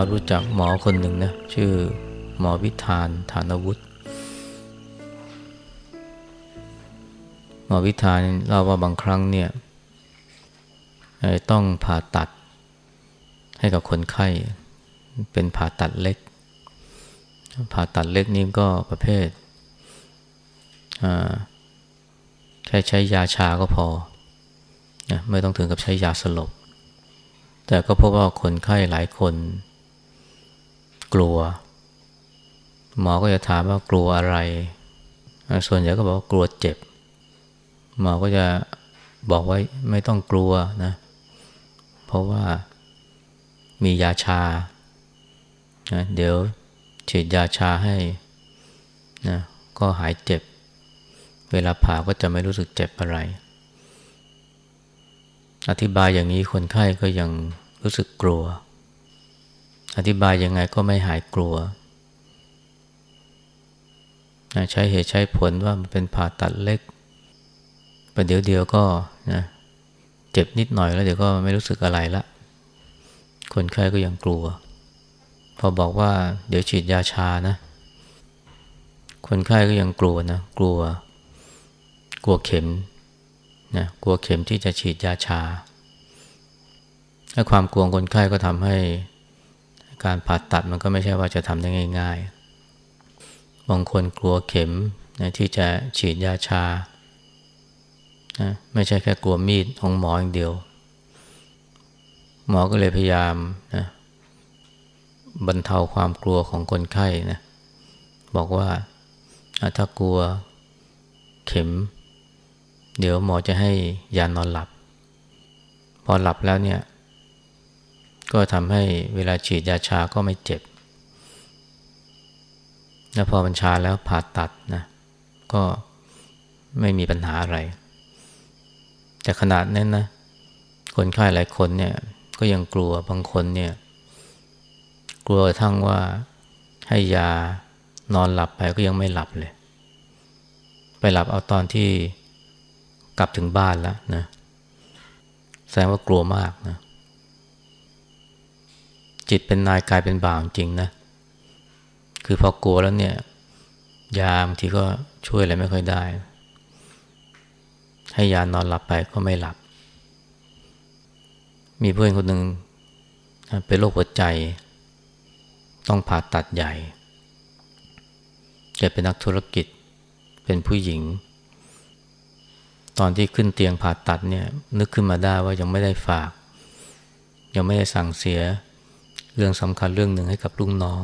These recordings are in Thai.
ารู้จักหมอคนหนึ่งนะชื่อหมอวิธานฐานวุฒิหมอวิธานเล่าว่าบางครั้งเนี่ยต้องผ่าตัดให้กับคนไข้ เป็นผ่าตัดเล็ก ผ่าตัดเล็กนี้ก็ประเภทแค่ใช้ยาชาก็พอนะไม่ต้องถึงกับใช้ยาสลบ แต่ก็พบว่าคนไข้หลายคน กลัว หมอก็จะถามว่ากลัวอะไร ส่วนใหญ่ก็บอกว่ากลัวเจ็บ หมอก็จะบอกว่าไม่ต้องกลัวนะ เพราะว่ามียาชานะเดี๋ยวฉีดยาชาให้นะก็หายเจ็บ เวลาผ่าก็จะไม่รู้สึกเจ็บอะไร อธิบายอย่างนี้คนไข้ก็ยังรู้สึกกลัว อธิบายยังไงก็ไม่หายกลัว ใช้เหตุใช้ผลว่ามันเป็นผ่าตัดเล็กประเดี๋ยวเดียวก็นะเจ็บนิดหน่อยแล้วเดี๋ยวก็ไม่รู้สึกอะไรละคนไข้ก็ยังกลัว พอบอกว่าเดี๋ยวฉีดยาชานะ คนไข้ก็ยังกลัวนะ กลัว กลัวเข็มนะกลัวเข็มที่จะฉีดยาชาถ้าความกลัวคนไข้ก็ทำให้ การผ่าตัดมันก็ไม่ใช่ว่าจะทำได้ง่าย ๆ บางคนกลัวเข็มนะที่จะฉีดยาชานะไม่ใช่แค่กลัวมีดของหมออย่างเดียว หมอก็เลยพยายามนะบรรเทาความกลัวของคนไข้นะบอกว่าถ้ากลัวเข็ม เดี๋ยวหมอจะให้ยานอนหลับ พอหลับแล้วเนี่ย ก็ทำให้เวลาฉีดยาชาก็ไม่เจ็บ แล้วพอบัญชาแล้วผ่าตัดนะ ก็ไม่มีปัญหาอะไร แต่ขนาดนั้นนะ คนไข้หลายคนเนี่ย ก็ยังกลัวบางคนเนี่ย กลัวทั้งว่าให้ยานอนหลับไปก็ยังไม่หลับเลย ไปหลับเอาตอนที่กลับถึงบ้านแล้วนะ แสดงว่ากลัวมากนะ จิตเป็นนายกายเป็นบ่าวจริงนะ คือพอกลัวแล้วเนี่ย ยาบางทีก็ช่วยอะไรไม่ค่อยได้ ให้ยานอนหลับไปก็ไม่หลับ มีเพื่อนคนหนึ่งเป็นโรคหัวใจ ต้องผ่าตัดใหญ่แกเป็นนักธุรกิจ เป็นผู้หญิง ตอนที่ขึ้นเตียงผ่าตัดเนี่ย นึกขึ้นมาได้ว่ายังไม่ได้ฝาก ยังไม่ได้สั่งเสีย เรื่องสำคัญเรื่องหนึ่งให้กับลูกน้อง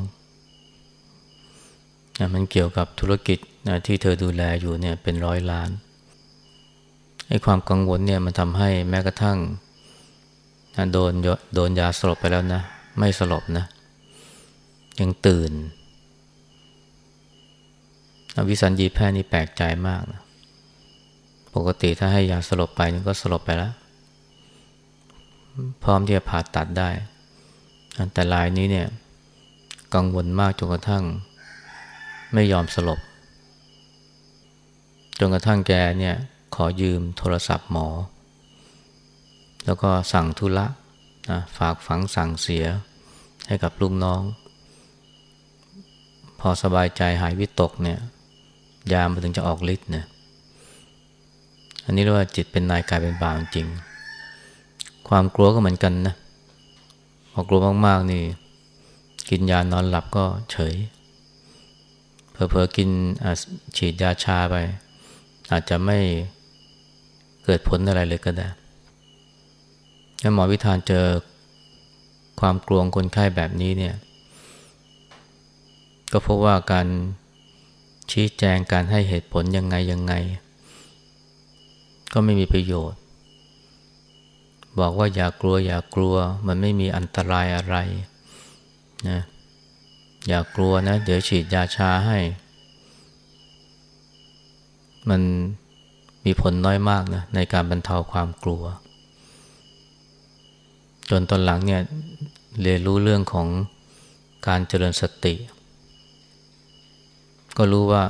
นะมันเกี่ยวกับธุรกิจนะที่เธอดูแลอยู่เนี่ยเป็นร้อยล้านไอ้ความกังวลเนี่ยมันทำให้แม้กระทั่งโดนโดนยาสลบไปแล้วนะ ไม่สลบนะ ยังตื่นวิสัญญีแพทย์นี่แปลกใจมากนะปกติถ้าให้ยาสลบไปนี่ก็สลบไปแล้ว พร้อมที่จะผ่าตัดได้ แต่ลายนี้เนี่ยกังวลมากจนกระทั่ง ไม่ยอมสลบ จนกระทั่งแกเนี่ยขอยืมโทรศัพท์หมอ แล้วก็สั่งธุระนะฝากฝังสั่งเสียให้กับลูกน้อง พอสบายใจหายวิตกเนี่ยยามมันถึงจะออกฤทธิ์เนี่ยอันนี้เรียกว่าจิตเป็นนายกายเป็นบ่าวจริง ความกลัวก็เหมือนกันนะ พอกลัวมากๆนี่ กินยานอนหลับก็เฉยเพอเพอกินฉีดยาชาไป อาจจะไม่เกิดผลอะไรเลยก็ได้ถ้าหมอวิธานเจอความกลัวคนไข้แบบนี้เนี่ย ก็พบว่าการชี้แจงการให้เหตุผลยังไงยังไง ก็ไม่มีประโยชน์ บอกว่าอย่ากลัวอย่ากลัว มันไม่มีอันตรายอะไรนะอย่ากลัวนะ เดี๋ยวฉีดยาชาให้ มันมีผลน้อยมากนะในการบรรเทาความกลัว จนตอนหลังเนี่ยเรียนรู้เรื่องของการเจริญสติ ก็รู้ว่า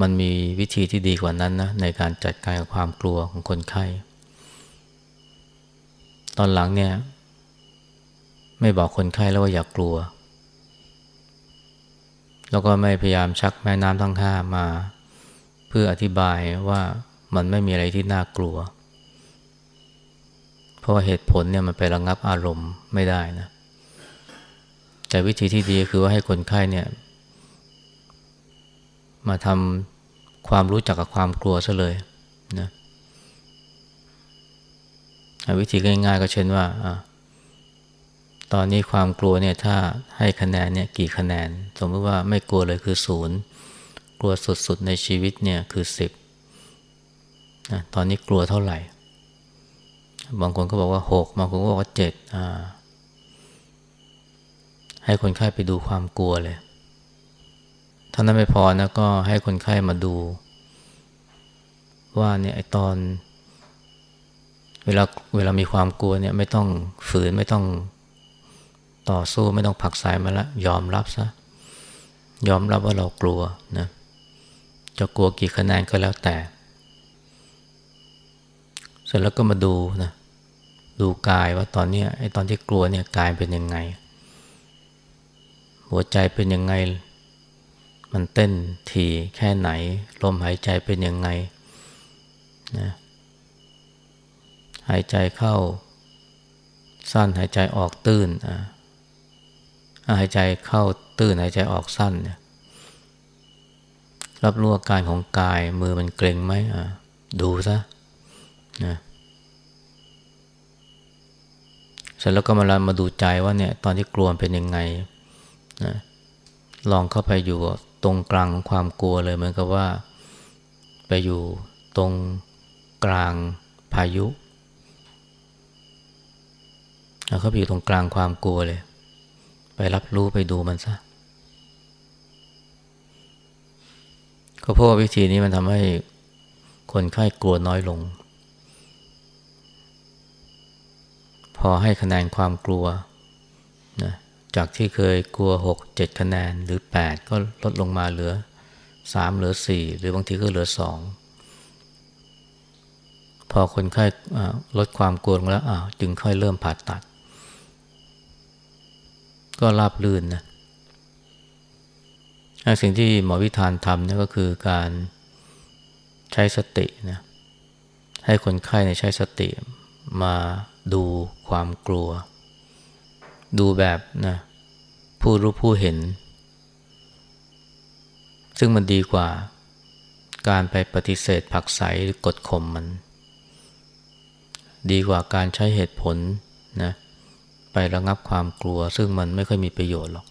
มันมีวิธีที่ดีกว่านั้นนะในการจัดการกับความกลัวของคนไข้ ตอนหลังเนี่ย ไม่บอกคนไข้แล้วว่าอย่ากกลัว แล้วก็ไม่พยายามชักแม่น้ำทั้งห้ามา เพื่ออธิบายว่ามันไม่มีอะไรที่น่ากลัว เพราะาเหตุผลเนี่ยมันไประงับอารมณ์ไม่ได้นะ แต่วิธีที่ดีคือว่าให้คนไข้เนี่ย มาทำความรู้จักกับความกลัวซะเลยนะ วิธีง่ายๆ ก็เช่นว่าอตอนนี้ความกลัวเนี่ยถ้าให้คะแนนเนี่ยกี่คะแนน สมมติว่าไม่กลัวเลยคือศูนย์กลัวสุดๆในชีวิตเนี่ยคือสิบนะตอนนี้กลัวเท่าไหร่ บางคนก็บอกว่าหกบางคนก็บอกว่าเจ็ดให้คนไข้ไปดูความกลัวเลยถ้านั้นไม่พอนะก็ให้คนไข้มาดู ว่าเนี่ยไอตอน เวลาเวลามีความกลัวเนี่ยไม่ต้องฝืนไม่ต้องต่อสู้ไม่ต้องผักสายมาละยอมรับซะยอมรับว่าเรากลัวนะจะกลัวกี่คะแนนก็แล้วแต่ เสร็จแล้วก็มาดูนะดูกายว่าตอนนี้ไอ้ตอนที่กลัวเนี่ยกายเป็นยังไง หัวใจเป็นยังไง มันเต้นถี่แค่ไหน ลมหายใจเป็นยังไงนะ หายใจเข้า สั้นหายใจออกตื้นอ่าหายใจเข้าตื้นหายใจออกสั้นเนี่ยรับรู้อาการของกายมือมันเกร็งไหมอะดูซะนะเสร็จแล้วก็มาลมาดูใจว่าเนี่ยตอนที่กลัวเป็นยังไงนะลองเข้าไปอยู่ตรงกลางของความกลัวเลยเหมือนกับว่า ไปอยู่ตรงกลางพายุ เขาไปอยู่ตรงกลางความกลัวเลย ไปรับรู้ไปดูมันซะก็เพราะว่าวิธีนี้มันทำให้คนไข้กลัวน้อยลง พอให้คะแนนความกลัวนะจากที่เคยกลัว 6 7 คะแนนหรือ 8 ก็ลดลงมาเหลือ 3 เหลือ 4 หรือบางทีก็เหลือ 2 พอคนไข้ลดความกลัวลงแล้วจึงค่อยเริ่มผ่าตัด ก็ราบลื่นนะสิ่งที่หมอวิธานทำนี่ก็คือการใช้สตินะให้คนไข้ใช้สติมาดูความกลัว ดูแบบนะผู้รู้ผู้เห็น ซึ่งมันดีกว่าการไปปฏิเสธผักใสหรือกดข่มมัน ดีกว่าการใช้เหตุผลนะ ไประงับความกลัว ซึ่งมันไม่ค่อยมีประโยชน์หรอก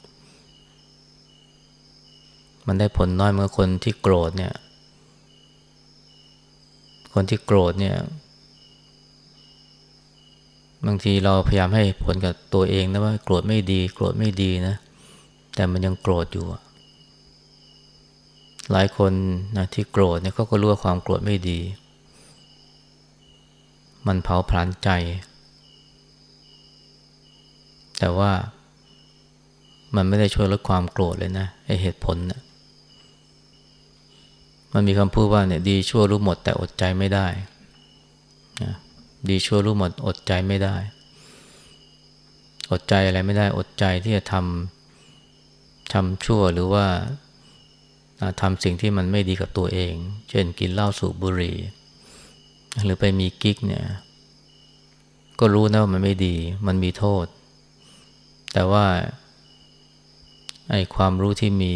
มันได้ผลน้อยเมื่อคนที่โกรธเนี่ย คนที่โกรธเนี่ย บางทีเราพยายามให้ผลกับตัวเองนะว่า โกรธไม่ดี โกรธไม่ดีนะ แต่มันยังโกรธอยู่ หลายคนนะที่โกรธเนี่ยเขาก็รู้ว่าความโกรธไม่ดี มันเผาผลาญใจ แต่ว่ามันไม่ได้ช่วยลดความโกรธเลยนะไอเหตุผลนะมันมีคำพูดว่าเนี่ยดีชั่วรู้หมดแต่อดใจไม่ได้นะดีชั่วรู้หมดอดใจไม่ได้ อดใจอะไรไม่ได้ อดใจที่จะทำทำชั่วหรือว่าทำสิ่งที่มันไม่ดีกับตัวเอง เช่นกินเหล้าสูบบุหรี่ หรือไปมีกิ๊กเนี่ย ก็รู้นะว่ามันไม่ดี มันมีโทษ แต่ว่าไอ้ความรู้ที่มี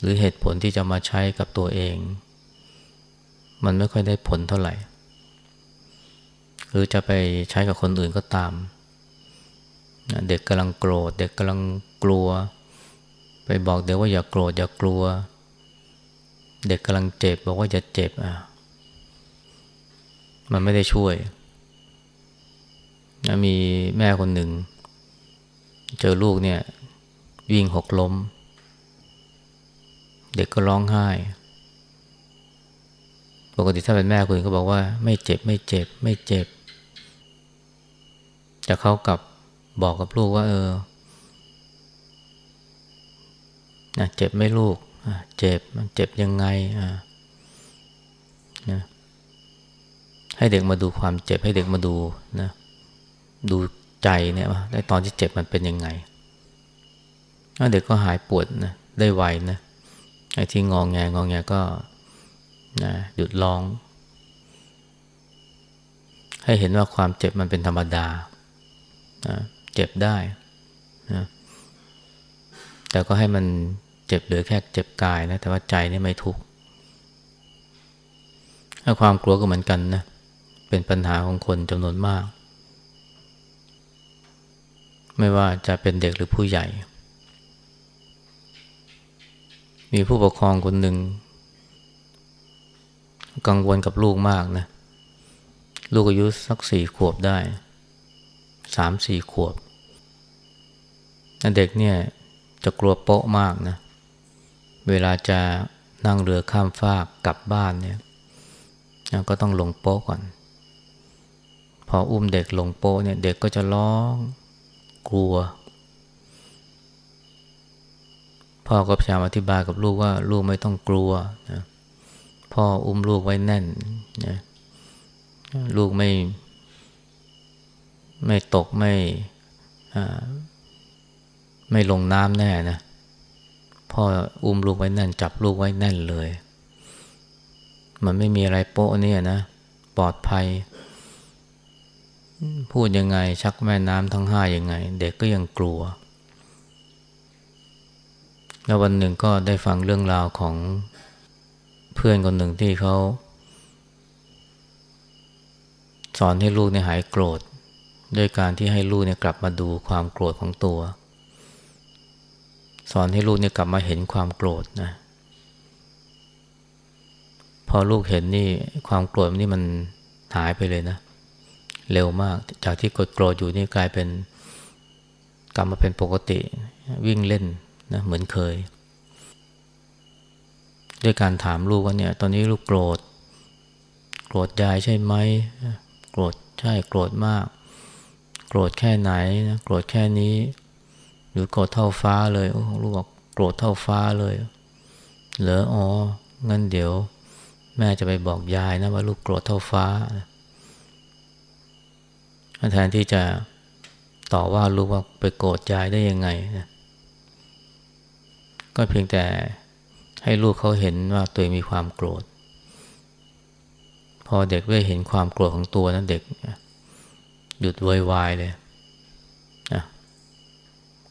หรือเหตุผลที่จะมาใช้กับตัวเอง มันไม่ค่อยได้ผลเท่าไหร่ หรือจะไปใช้กับคนอื่นก็ตาม เด็กกำลังโกรธ เด็กกำลังกลัว ไปบอกเด็กว่าอย่าโกรธอย่ากลัว เด็กกำลังเจ็บบอกว่าอย่าเจ็บอะมันไม่ได้ช่วยมีแม่คนหนึ่ง เจอลูกเนี่ย วิ่งหกล้ม เด็กก็ร้องไห้ ปกติถ้าเป็นแม่คุณก็บอกว่า ไม่เจ็บไม่เจ็บ ไม่เจ็บ แต่เขากลับบอกกับลูกว่า เออนะเจ็บไม่ลูกเจ็บมันเจ็บยังไงอ่านะให้เด็กมาดูความเจ็บให้เด็กมาดูนะดู ใจเนี่ยว่าในตอนที่เจ็บมันเป็นยังไงเด็กก็หายปวดนะได้ไวนะไอ้ที่งองแงงองแงก็นะหยุดร้อง ให้เห็นว่าความเจ็บมันเป็นธรรมดานะเจ็บได้นะแต่ก็ให้มันเจ็บเหลือแค่เจ็บกายนะแต่ว่าใจนี่ไม่ทุกข์ถ้าความกลัวก็เหมือนกันนะเป็นปัญหาของคนจำนวนมาก ไม่ว่าจะเป็นเด็กหรือผู้ใหญ่ มีผู้ปกครองคนหนึ่ง กังวลกับลูกมากนะ ลูกอายุสักสี่ขวบได้ สามสี่ขวบ เด็กเนี่ยจะกลัวโป๊ะมากนะ เวลาจะนั่งเรือข้ามฟากกลับบ้านเนี่ยก็ต้องลงโป๊ะก่อน พออุ้มเด็กลงโป๊ะเนี่ย เด็กก็จะร้อง กลัว พ่อก็พยายามอธิบายกับลูกว่าลูกไม่ต้องกลัวนะพ่ออุ้มลูกไว้แน่นนะลูกไม่ ไม่ตกไม่ไม่ลงน้ำแน่นะพ่ออุ้มลูกไว้แน่น จับลูกไว้แน่นเลย มันไม่มีอะไรโป๊ะเนี่ยนะ ปลอดภัย พูดยังไง ชักแม่น้ำทั้งห้ายังไง เด็กก็ยังกลัว แล้ววันหนึ่งก็ได้ฟังเรื่องราวของเพื่อนคนหนึ่งที่เขา สอนให้ลูกเนี่ยหายโกรธด้วยการที่ให้ลูกเนี่ยกลับมาดูความโกรธของตัว สอนให้ลูกเนี่ยกลับมาเห็นความโกรธนะพอลูกเห็นนี่ความโกรธนี่มันหายไปเลยนะเเร็วมาก จากที่กดโกรธอยู่นี่กลายเป็นกลับมาเป็นปกติวิ่งเล่นนะเหมือนเคย ด้วยการถามลูกว่าเนี่ย ตอนนี้ลูกโกรธ โกรธยายใช่ไหมโกรธใช่โกรธมาก โกรธแค่ไหนนะโกรธแค่นี้ หรือโกรธเท่าฟ้าเลยโอ้ลูกบอกโกรธเท่าฟ้าเลย เหรออ๋องั้นเดี๋ยว แม่จะไปบอกยายนะว่าลูกโกรธเท่าฟ้า แทนที่จะต่อว่าลูกว่าไปโกรธยายได้ยังไงนะก็เพียงแต่ให้ลูกเขาเห็นว่าตัวเองมีความโกรธ พอเด็กได้เห็นความโกรธของตัวนั้นเด็ก หยุดวอยวายเลย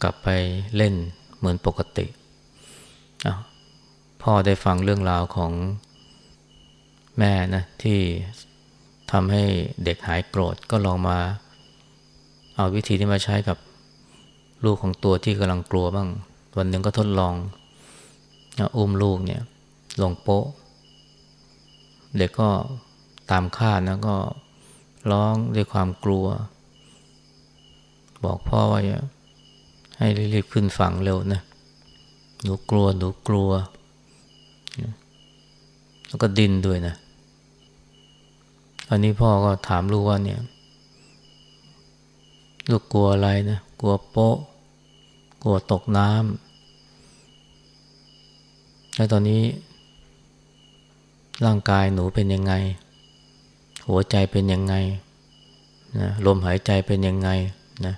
กลับไปเล่นเหมือนปกติพ่อได้ฟังเรื่องราวของแม่นะที่ ทำให้เด็กหายโกรธก็ลองมา เอาวิธีที่มาใช้กับลูกของตัวที่กำลังกลัวบ้าง วันหนึ่งก็ทดลองอุ้มลูกเนี่ยลงโป๊ะ เด็กก็ตามคาดนะก็ร้องด้วยความกลัว บอกพ่อว่าให้รีบขึ้นฝั่งเร็วนะหนูกลัวหนูกลัว แล้วก็ดินด้วยนะ ตอนนี้พ่อก็ถามลูกว่าเนี่ย ลูกกลัวอะไรนะ กลัวโป๊ะ กลัวตกน้ำแล้วตอนนี้ ร่างกายหนูเป็นยังไง หัวใจเป็นยังไงนะลมหายใจเป็นยังไงนะ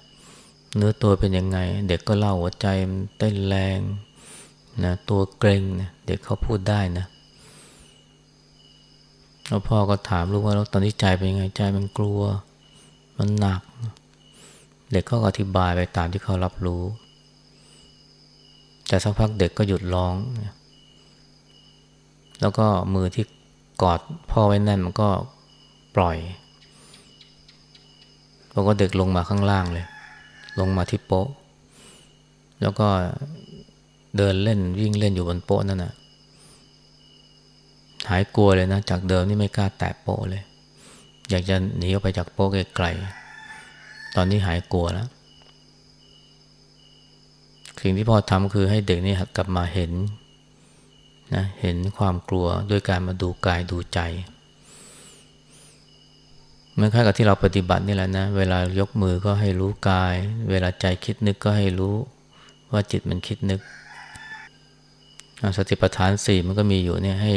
เนื้อตัวเป็นยังไง เด็กก็เล่าหัวใจมันเต้นแรงนะตัวเกรงนะเด็กเขาพูดได้นะ แล้วพ่อก็ถามลูกว่าแล้วตอนนี้ใจเป็นยังไงใจมันกลัว มันหนัก เด็กก็อธิบายไปตามที่เขารับรู้ แต่สักพักเด็กก็หยุดร้อง แล้วก็มือที่กอดพ่อไว้แน่นมันก็ปล่อยแล้วก็เด็กลงมาข้างล่างเลย ลงมาที่โป๊ะ แล้วก็เดินเล่นวิ่งเล่นอยู่บนโป๊ะนั่นนะ หายกลัวเลยนะ จากเดิมนี่ไม่กล้าแตะโปะเลย อยากจะหนีออกไปจากโปะไกลๆตอนนี้หายกลัวแล้วสิ่งที่พ่อทำคือให้เด็กนี่กลับมาเห็นนะเห็นความกลัวด้วยการมาดูกายดูใจเหมือนคล้ายกับที่เราปฏิบัตินี่แหละนะ เวลายกมือก็ให้รู้กาย เวลาใจคิดนึกก็ให้รู้ว่าจิตมันคิดนึกสติปัฏฐานสี่มันก็มีอยู่เนี่ยให้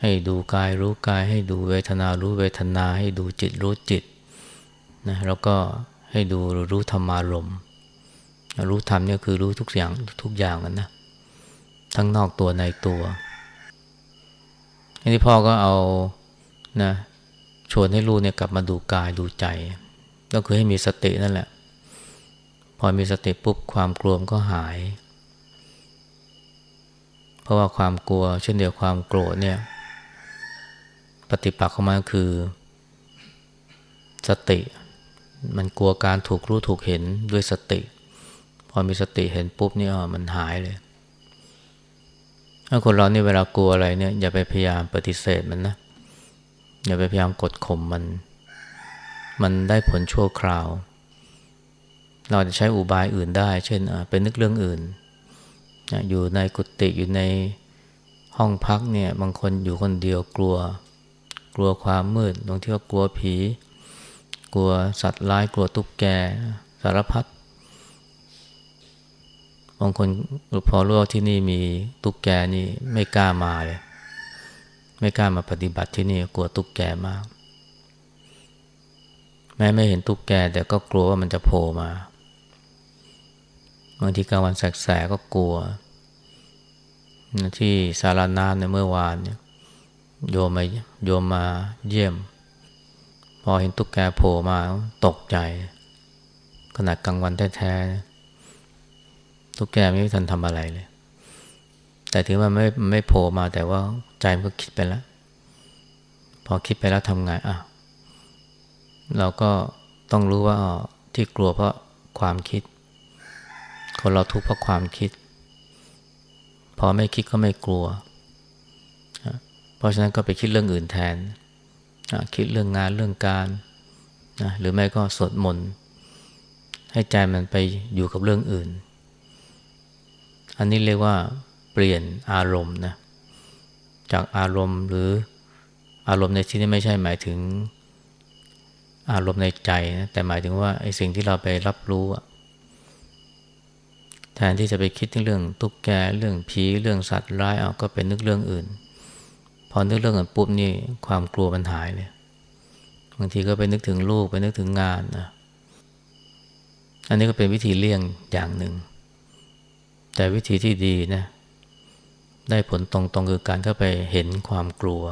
ให้ดูกายรู้กาย ให้ดูเวทนารู้เวทนา ให้ดูจิตรู้จิตนะแล้วก็ให้ดูรู้ธรรมารมรู้ธรรมเนี่ยคือรู้ทุกอย่างทุกอย่างกันนะทั้งนอกตัวในตัวอันนี้พ่อก็เอานะชวนให้ลูกเนี่ยกลับมาดูกายดูใจ ก็คือให้มีสตินั่นแหละ พอมีสติปุ๊บความกลัวก็หาย เพราะว่าความกลัวเช่นเดียวความโกรธเนี่ย ปฏิปักษ์ของมันคือ สติ มันกลัวการถูกรู้ถูกเห็นด้วยสติ พอมีสติเห็นปุ๊บนี่มันหายเลยถ้าคนเรานี่เวลากลัวอะไรเนี่ยอย่าไปพยายามปฏิเสธมันนะอย่าไปพยายามกดข่มมัน มันได้ผลชั่วคราว เราจะใช้อุบายอื่นได้ เช่นเป็นนึกเรื่องอื่น อยู่ในกุฏิอยู่ในห้องพักเนี่ยบางคนอยู่คนเดียวกลัว กลัวความมืดบางทีก็กลัวผี กลัวสัตว์ร้ายกลัวตุ๊กแกสารพัดบางคนพอรู้ว่าที่นี่มีตุ๊กแกนี่ไม่กล้ามาเลย ไม่กล้ามาปฏิบัติที่นี่กลัวตุ๊กแกมาก แม้ไม่เห็นตุ๊กแกแต่ก็กลัวว่ามันจะโผล่มาบางทีกลางวันแสกๆก็กลัว ที่สารานาในเมื่อวานเนี่ย โยมมาโยมมาเยี่ยม พอเห็นตุ๊กแกโผล่มาตกใจ ขนาดกลางวันแท้ๆตุ๊กแกไม่ทันทำอะไรเลย แต่ถึงมันไม่ไม่โผล่มาแต่ว่าใจมันก็คิดไปแล้ว พอคิดไปแล้วทำไงอะเราก็ต้องรู้ว่าที่กลัวเพราะความคิด คนเราทุกข์เพราะความคิด พอไม่คิดก็ไม่กลัว เพราะฉะนั้นก็ไปคิดเรื่องอื่นแทน คิดเรื่องงานเรื่องการนะหรือไม่ก็สวดมนต์ให้ใจมันไปอยู่กับเรื่องอื่น อันนี้เรียกว่าเปลี่ยนอารมณ์นะจากอารมณ์หรืออารมณ์ในที่นี้ไม่ใช่หมายถึงอารมณ์ในใจนะแต่หมายถึงว่าไอ้สิ่งที่เราไปรับรู้แทนที่จะไปคิดเรื่องตุ๊กแกเรื่องผีเรื่องสัตว์ร้ายเอาก็เป็นนึกเรื่องอื่น อนึกเรื่องอื่นปุ๊บนี่ความกลัวมันหายเลยบางทีก็ไปนึกถึงลูกไปนึกถึงงานนะอันนี้ก็เป็นวิธีเลี่ยงอย่างหนึ่ง แต่วิธีที่ดีนะ ได้ผลตรงๆคือการเข้าไปเห็นความกลัว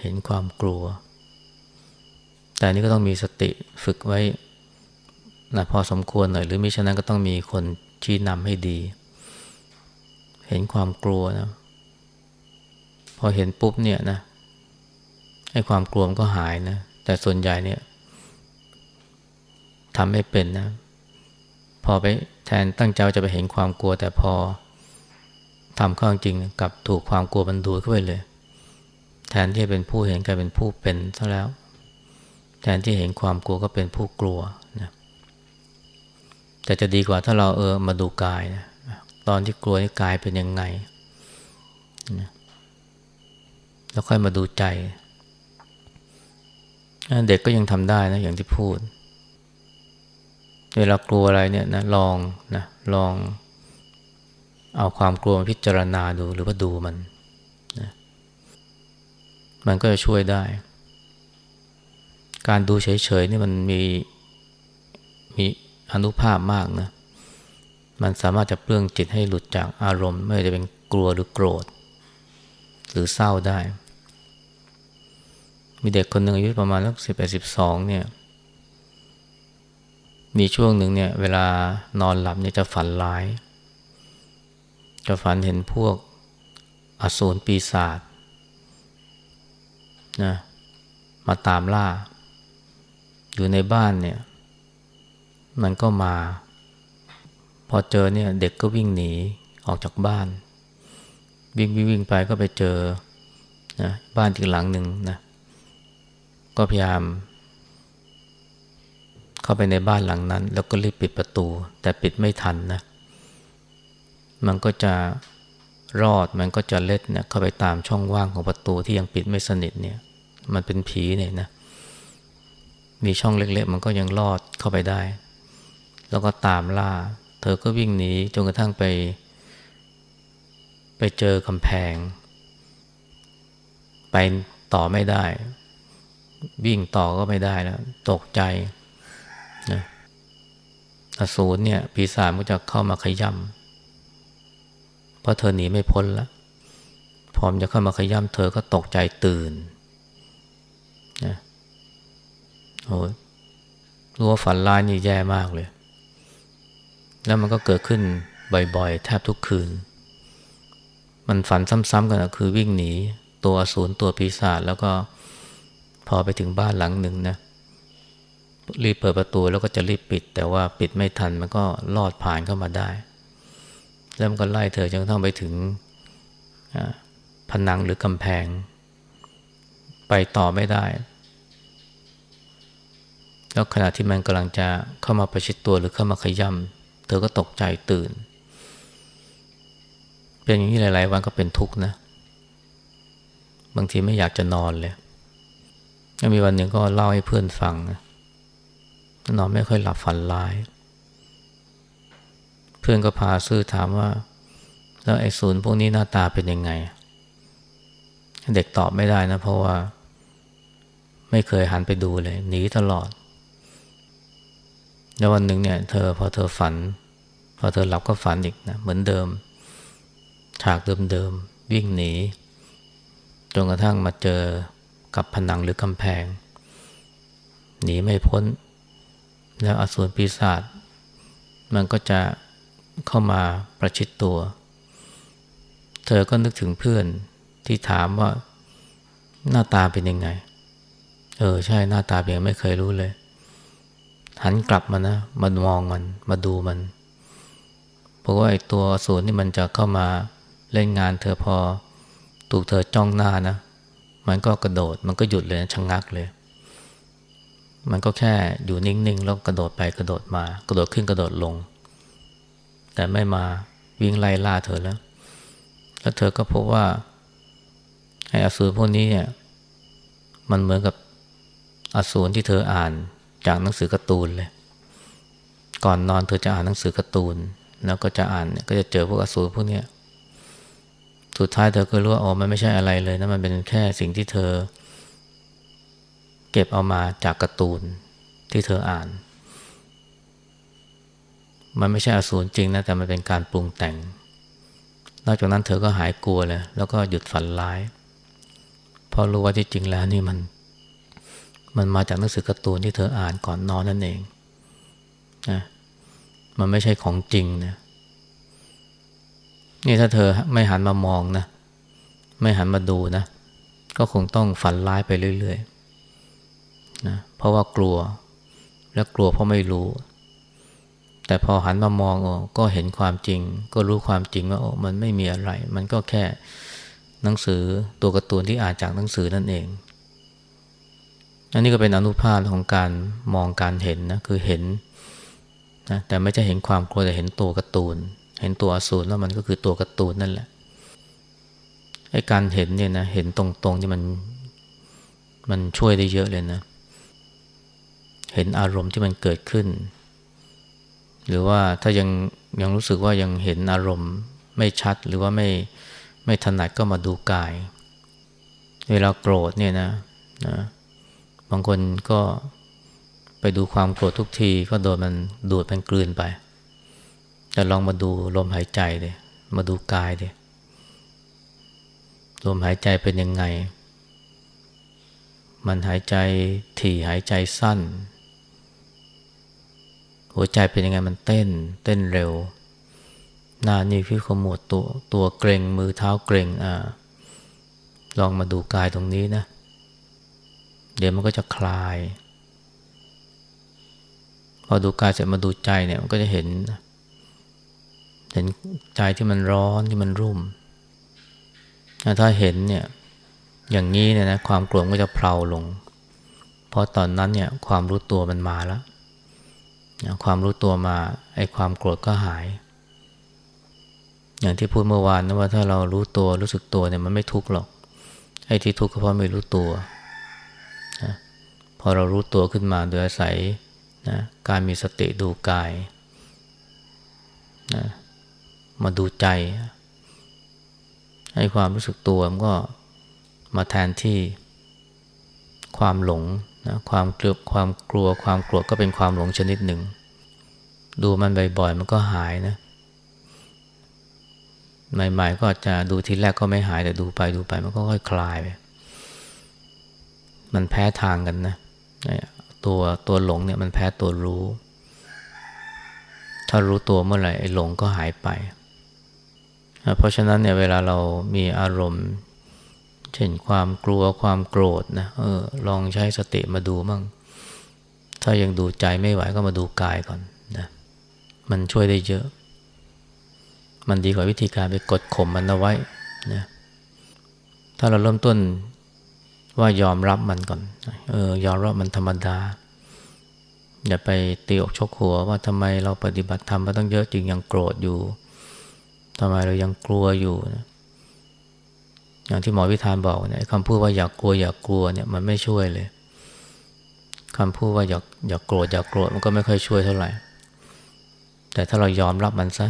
เห็นความกลัว แต่นี้ก็ต้องมีสติฝึกไว้นะพอสมควรหน่อย หรือมิฉะนั้นก็ต้องมีคนชี้นำให้ดี เห็นความกลัวนะ พอเห็นปุ๊บเนี่ยนะให้ความกลัวมันก็หายนะ แต่ส่วนใหญ่เนี่ยทำไม่เป็นนะ พอไปแทนตั้งใจจะไปเห็นความกลัว แต่พอทำข้าจริงกับถูกความกลัวบันดูเข้าไปเลย แทนที่จะเป็นผู้เห็นกลายเป็นผู้เป็นซะแล้ว แทนที่เห็นความกลัวก็เป็นผู้กลัวนะแต่จะดีกว่าถ้าเราเออมาดูกายนะตอนที่กลัวนี่กายเป็นยังไงนะ แล้วค่อยมาดูใจ เด็กก็ยังทำได้นะอย่างที่พูด เวลากลัวอะไรเนี่ยนะลองนะลองเอาความกลัวมาพิจารณาดูหรือว่าดูมันนะมันก็จะช่วยได้ การดูเฉยๆนี่มันมีมีอนุภาพมากนะ มันสามารถจะเปลื้องจิตให้หลุดจากอารมณ์ ไม่ว่าจะเป็นกลัวหรือโกรธ หรือเศร้าได้ มีเด็กคนหนึ่งอายุประมาณสักสิบแปดสิบสองเนี่ย มีช่วงหนึ่งเนี่ย เวลานอนหลับเนี่ยจะฝันร้าย จะฝันเห็นพวกอสูรปีศาจนะมาตามล่า อยู่ในบ้านเนี่ย มันก็มา พอเจอเนี่ย เด็กก็วิ่งหนีออกจากบ้าน วิ่งวิ่งวิ่งไปก็ไปเจอนะบ้านอีกหลังหนึ่งนะ ก็พยายาม เข้าไปในบ้านหลังนั้น แล้วก็รีบปิดประตู แต่ปิดไม่ทันนะ มันก็จะรอดมันก็จะเล็ดเนี่ยเข้าไปตามช่องว่างของประตูที่ยังปิดไม่สนิทเนี่ย มันเป็นผีเนี่ยนะ มีช่องเล็กๆ มันก็ยังรอดเข้าไปได้ แล้วก็ตามล่า เธอก็วิ่งหนีจนกระทั่งไป ไปเจอกำแพง ไปต่อไม่ได้ วิ่งต่อก็ไม่ได้แล้ว ตกใจนะอสูรเนี่ย ปีศาจก็จะเข้ามาขย่ำเพราะเธอหนีไม่พ้นแล้วพร้อมจะเข้ามาขย่ำเธอก็ตกใจตื่นนะโอ้ยรู้ว่าฝันร้ายนี่แย่มากเลย แล้วมันก็เกิดขึ้นบ่อยๆ แทบทุกคืน มันฝันซ้ำๆกันคือวิ่งหนี ตัวอสูรตัวปีศาจแล้วก็ พอไปถึงบ้านหลังหนึ่งนะรีบเปิดประตูแล้วก็จะรีบปิด แต่ว่าปิดไม่ทันมันก็ลอดผ่านเข้ามาได้ แล้วมันก็ไล่เธอจนกระทั่งไปถึงผนังหรือกำแพง ไปต่อไม่ได้ แล้วขณะที่มันกำลังจะเข้ามาประชิดตัวหรือเข้ามาขย่ำเธอก็ตกใจตื่น เป็นอย่างนี้หลาย ๆ วันก็เป็นทุกข์นะ บางทีไม่อยากจะนอนเลย แล้วมีวันหนึ่งก็เล่าให้เพื่อนฟังนะนอนไม่ค่อยหลับฝันร้าย เพื่อนก็พาซื่อถามว่า แล้วไอ้ศูนย์พวกนี้หน้าตาเป็นยังไง เด็กตอบไม่ได้นะ เพราะว่า ไม่เคยหันไปดูเลย หนีตลอด แล้ววันหนึ่งเนี่ย เธอพอเธอฝัน พอเธอหลับก็ฝันอีกนะเหมือนเดิม ฉากเดิมๆวิ่งหนีจนกระทั่งมาเจอ กับผนังหรือกำแพง หนีไม่พ้น แล้วอสูรปีศาจมันก็จะเข้ามาประชิดตัว เธอก็นึกถึงเพื่อนที่ถามว่าหน้าตาเป็นยังไง เออใช่หน้าตาเป็นยังไม่เคยรู้เลย หันกลับมานะมามองมันมาดูมัน เพราะว่าไอ้ตัวอสูรนี่มันจะเข้ามาเล่นงานเธอพอถูกเธอจ้องหน้านะ มันก็กระโดด มันก็หยุดเลยชะงงักเลย มันก็แค่อยู่นิ่งๆแล้วกระโดดไปกระโดดมา กระโดดขึ้นกระโดดลง แต่ไม่มาวิ่งไล่ล่าเธอแล้ว แล้วเธอก็พบว่าไอ้อสูรพวกนี้เนี่ยมันเหมือนกับอสูรที่เธออ่านจากหนังสือการ์ตูนเลย ก่อนนอนเธอจะอ่านหนังสือการ์ตูน แล้วก็จะอ่านก็จะเจอพวกอสูรพวกนี้ สุดท้ายเธอก็รู้ว่าอ๋อมันไม่ใช่อะไรเลยนะมันเป็นแค่สิ่งที่เธอ เก็บเอามาจากการ์ตูนที่เธออ่าน มันไม่ใช่อสูรจริงนะแต่มันเป็นการปรุงแต่ง นอกจากนั้นเธอก็หายกลัวเลยแล้วก็หยุดฝันร้ายเพราะรู้ว่าที่จริงแล้วนี่มัน มันมาจากหนังสือการ์ตูนที่เธออ่านก่อนนอนนั่นเองนะมันไม่ใช่ของจริงนะ นี่ถ้าเธอไม่หันมามองนะ ไม่หันมาดูนะ ก็คงต้องฝันร้ายไปเรื่อยๆนะเพราะว่ากลัวและกลัวเพราะไม่รู้ แต่พอหันมามองโอ้ก็เห็นความจริง ก็รู้ความจริงว่าโอ้มันไม่มีอะไร มันก็แค่หนังสือตัวการ์ตูนที่อ่านจากหนังสือนั่นเองอันนี้ก็เป็นอนุภาพของการมองการเห็นนะคือเห็นนะแต่ไม่ใช่เห็นความกลัวแต่เห็นตัวการ์ตูน เห็นตัวอสูรแล้วมันก็คือตัวการ์ตูนนั่นแหละไอ้การเห็นเนี่ยนะเห็นตรงๆที่มันมันช่วยได้เยอะเลยนะ เห็นอารมณ์ที่มันเกิดขึ้น หรือว่าถ้ายังยังรู้สึกว่ายังเห็นอารมณ์ไม่ชัดหรือว่าไม่ไม่ถนัดก็มาดูกาย เวลาโกรธเนี่ยนะนะบางคนก็ไปดูความโกรธทุกทีก็โดนมันดูดมันกลืนไป แต่ลองมาดูลมหายใจเลยมาดูกายเลยลมหายใจเป็นยังไง มันหายใจถี่หายใจสั้น หัวใจเป็นยังไงมันเต้น เต้นเร็ว หน้านี่พี่ขมวดตัวตัวเกรงมือเท้าเกรงอ่าลองมาดูกายตรงนี้นะ เดี๋ยวมันก็จะคลาย พอดูกายเสร็จมาดูใจเนี่ยมันก็จะเห็น เห็นใจที่มันร้อนที่มันรุ่ม ถ้าเห็นเนี่ยอย่างนี้เนี่ยนะความโกลัวก็จะเพลาลง เพราะตอนนั้นเนี่ยความรู้ตัวมันมาแล้ว ความรู้ตัวมาไอ้ความโกรธก็หาย อย่างที่พูดเมื่อวานนะว่าถ้าเรารู้ตัวรู้สึกตัวเนี่ยมันไม่ทุกข์หรอก ไอ้ที่ทุกข์ก็เพราะไม่รู้ตัวนะพอเรารู้ตัวขึ้นมาโดยอาศัยนะการมีสติดูกายนะ มาดูใจ ให้ความรู้สึกตัวมันก็มาแทนที่ความหลงนะความเกลัวความกลัวความโกรธก็เป็นความหลงชนิดหนึ่ง ดูมันบ่อยๆมันก็หายนะใหม่ๆก็จะดูทีแรกก็ไม่หายแต่ดูไปดูไปมันก็ค่อยคลายไปมันแพ้ทางกันนะตัวตัวหลงเนี่ยมันแพ้ตัวรู้ ถ้ารู้ตัวเมื่อไหร่ไอ้หลงก็หายไป เพราะฉะนั้นเนี่ยเวลาเรามีอารมณ์ เช่นความกลัวความโกรธนะเออลองใช้สติมาดูมั่งถ้ายังดูใจไม่ไหวก็มาดูกายก่อนนะมันช่วยได้เยอะ มันดีกว่าวิธีการไปกดข่มมันเอาไว้นะถ้าเราเริ่มต้นว่ายอมรับมันก่อน เออยอมรับมันธรรมดา อย่าไปตีอกชกหัวว่าทำไมเราปฏิบัติธรรมมาตั้งเยอะจึงยังโกรธอยู่ ทำไมเรายังกลัวอยู่นะอย่างที่หมอวิธานบอกเนี่ยคำพูดว่าอย่ากกลัวอย่ากกลัวเนี่ยมันไม่ช่วยเลยคำพูดว่าอย่าอย่าโกรธอย่าโกรธมันก็ไม่ค่อยช่วยเท่าไหร่ แต่ถ้าเรายอมรับมันซะ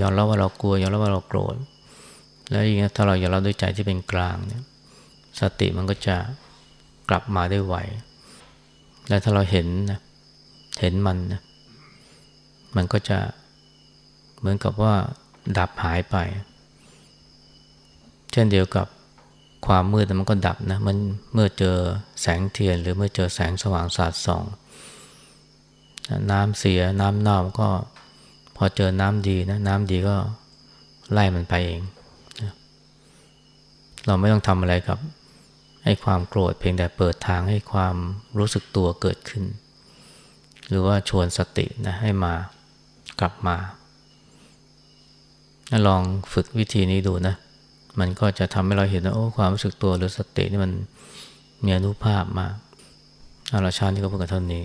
ยอมรับว่าเรากลัวยอมรับว่าเราโกรธแล้วอย่างนี้ถ้าเรายอมรับด้วยใจที่เป็นกลางเนี่ย สติมันก็จะกลับมาได้ไวและถ้าเราเห็นนะเห็นมันนะมันก็จะเหมือนกับว่า ดับหายไป เช่นเดียวกับความมืดมันก็ดับนะมันเมื่อเจอแสงเทียน หรือเมื่อเจอแสงสว่างสาดส่อง น้ำเสียน้ำเน่าก็พอเจอน้ำดีนะน้ำดีก็ไล่มันไปเอง เราไม่ต้องทำอะไรกับให้ความโกรธเพียงแต่เปิดทางให้ความรู้สึกตัวเกิดขึ้น หรือว่าชวนสตินะให้มากลับมา ลองฝึกวิธีนี้ดูนะ มันก็จะทำให้เราเห็นว่าโอ้ความรู้สึกตัวหรือสตินี่มันมีอนุภาพมากเอาละชาตินี้ก็พูดกันเท่านี้